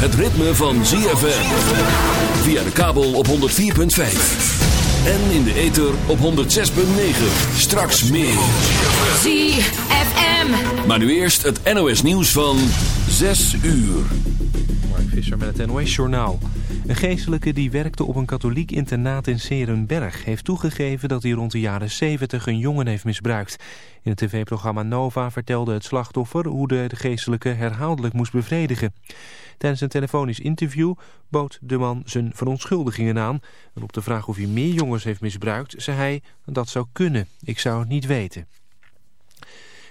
het ritme van ZFM. Via de kabel op 104.5. En in de ether op 106.9. Straks meer. ZFM. Maar nu eerst het NOS nieuws van 6 uur. Mark Visser met het NOS-journaal. Een geestelijke die werkte op een katholiek internaat in Serenberg... heeft toegegeven dat hij rond de jaren 70 een jongen heeft misbruikt. In het tv-programma Nova vertelde het slachtoffer... hoe de geestelijke herhaaldelijk moest bevredigen. Tijdens een telefonisch interview bood de man zijn verontschuldigingen aan. En op de vraag of hij meer jongens heeft misbruikt, zei hij... dat zou kunnen, ik zou het niet weten.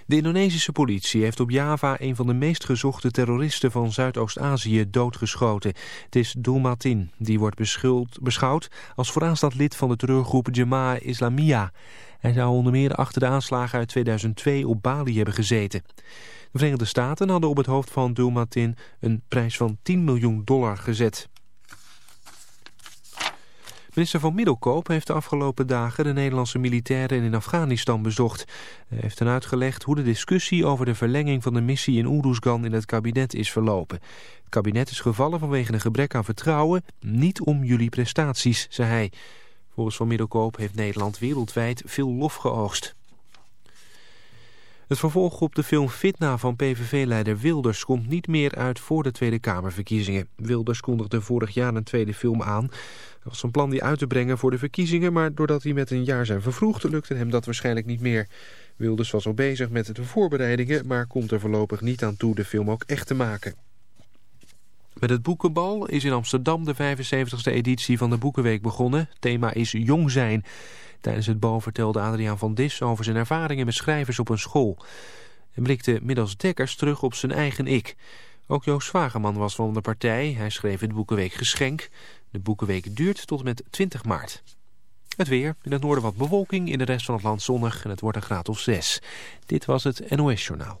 De Indonesische politie heeft op Java een van de meest gezochte terroristen van Zuidoost-Azië doodgeschoten. Het is Doelmatin, die wordt beschouwd als vooraanstaand lid van de terreurgroep Jemaah Islamiyah. Hij zou onder meer achter de aanslagen uit 2002 op Bali hebben gezeten. De Verenigde Staten hadden op het hoofd van Doelmatin een prijs van 10 miljoen dollar gezet. Minister van Middelkoop heeft de afgelopen dagen de Nederlandse militairen in Afghanistan bezocht. Hij heeft hen uitgelegd hoe de discussie over de verlenging van de missie in Oeruzgan in het kabinet is verlopen. Het kabinet is gevallen vanwege een gebrek aan vertrouwen, niet om jullie prestaties, zei hij. Volgens Van Middelkoop heeft Nederland wereldwijd veel lof geoogst. Het vervolg op de film Fitna van PVV-leider Wilders komt niet meer uit voor de Tweede Kamerverkiezingen. Wilders kondigde vorig jaar een tweede film aan. Er was een plan die uit te brengen voor de verkiezingen, maar doordat hij met een jaar zijn vervroegd, lukte hem dat waarschijnlijk niet meer. Wilders was al bezig met de voorbereidingen, maar komt er voorlopig niet aan toe de film ook echt te maken. Met het Boekenbal is in Amsterdam de 75e editie van de Boekenweek begonnen. Thema is jong zijn. Tijdens het bal vertelde Adriaan van Dis over zijn ervaringen met schrijvers op een school. En blikte middels Dekkers terug op zijn eigen ik. Ook Joost Wageman was van de partij. Hij schreef het Boekenweek Geschenk. De Boekenweek duurt tot en met 20 maart. Het weer. In het noorden wat bewolking. In de rest van het land zonnig. En het wordt een graad of 6. Dit was het NOS Journaal.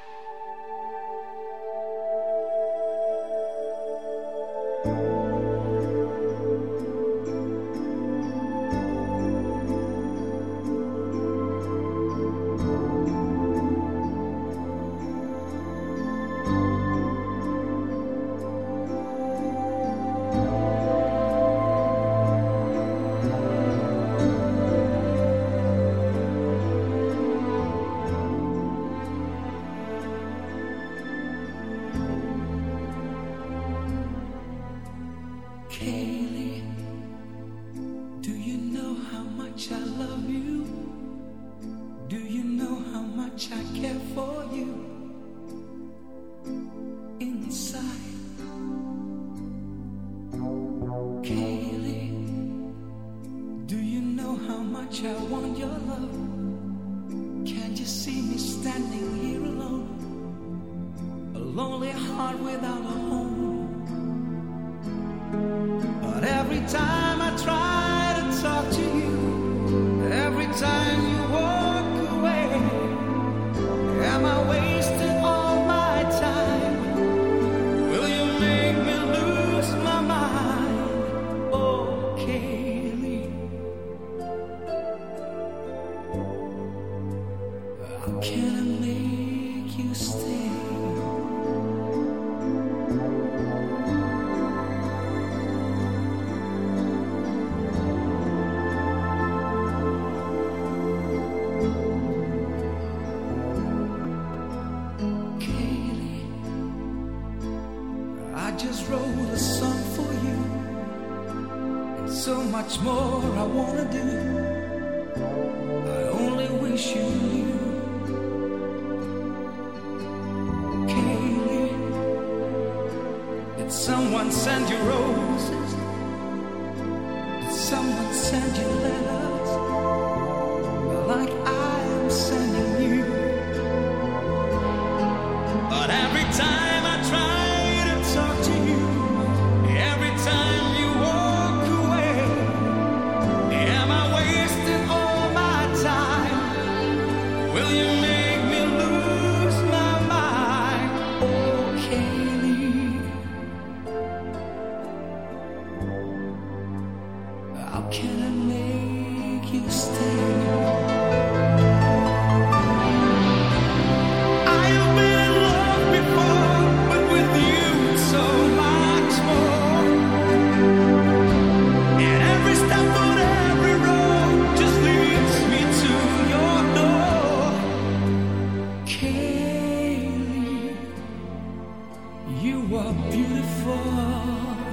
beautiful.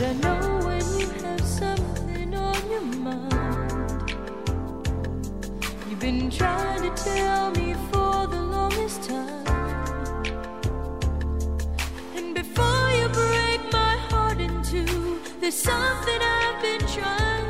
But I know when you have something on your mind, you've been trying to tell me for the longest time. And before you break my heart in two, there's something I've been trying.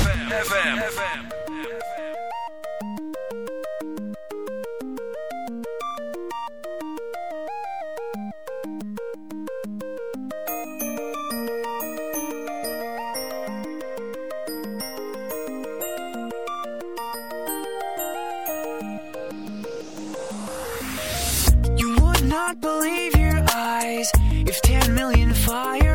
million fire.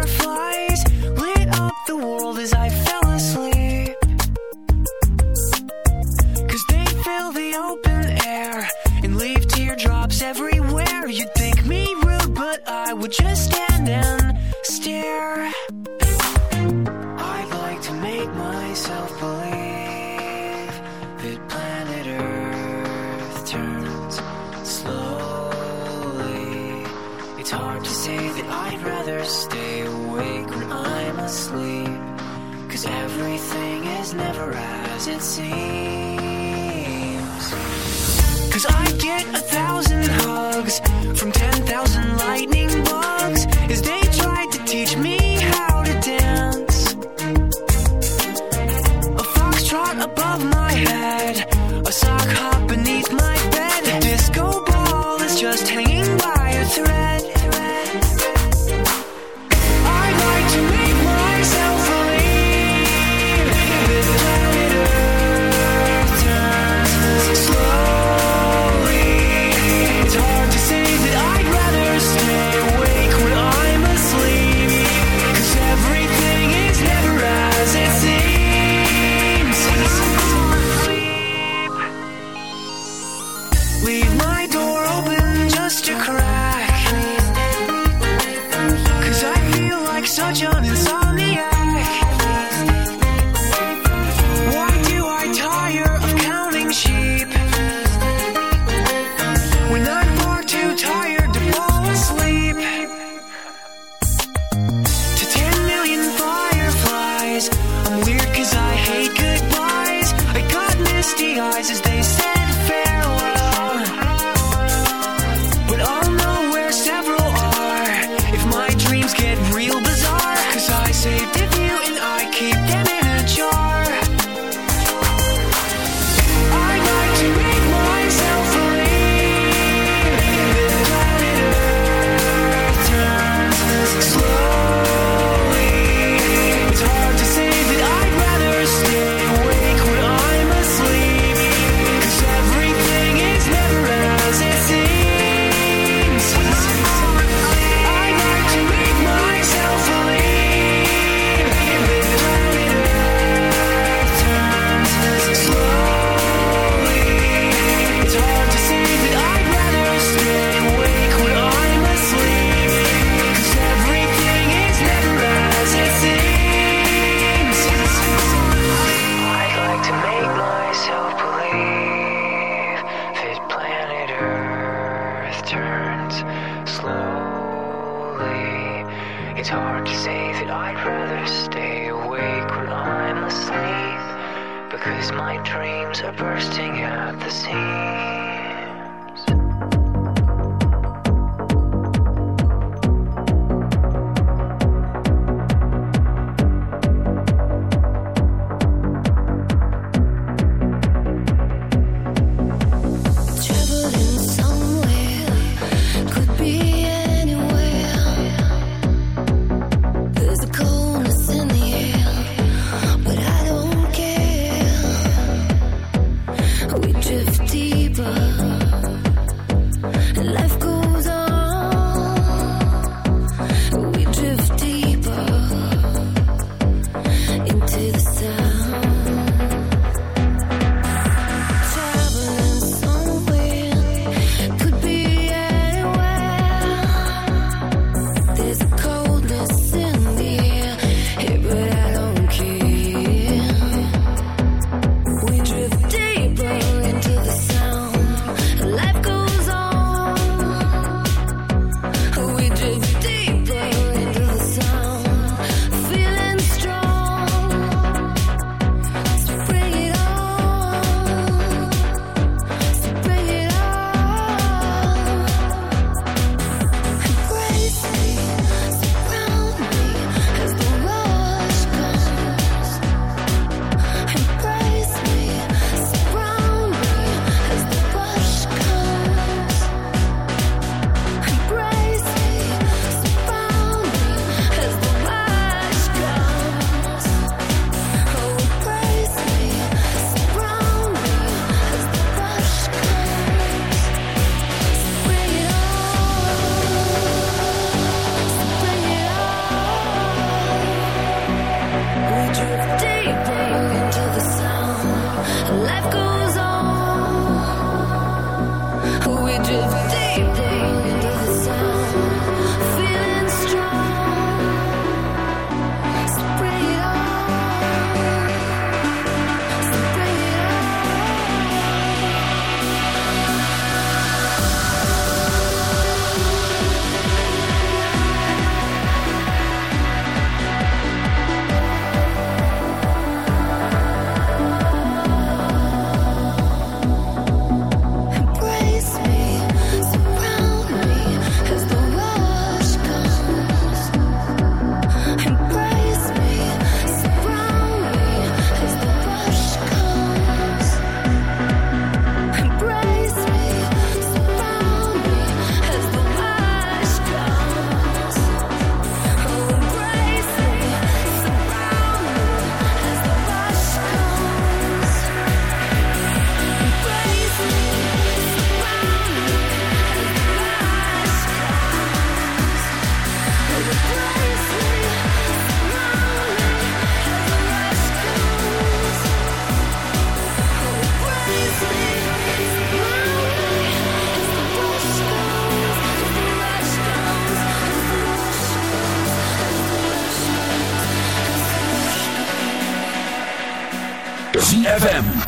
as they say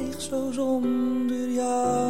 Leeg, zo zonder jou.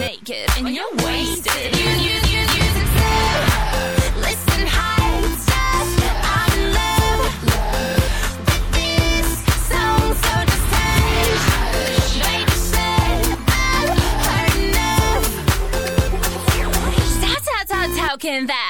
I'm gonna be naked and you're wasted. You, you, you, you, Listen, heights, I'm in love with this song, so take. Baby said I've heard enough. Stop, stop, stop talking that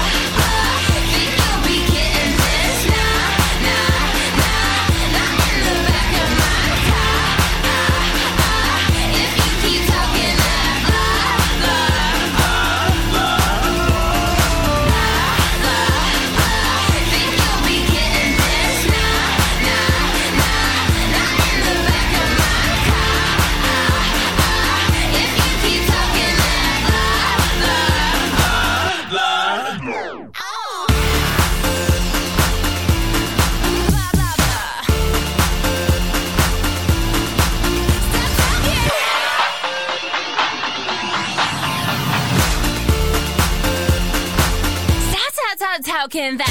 Talking that.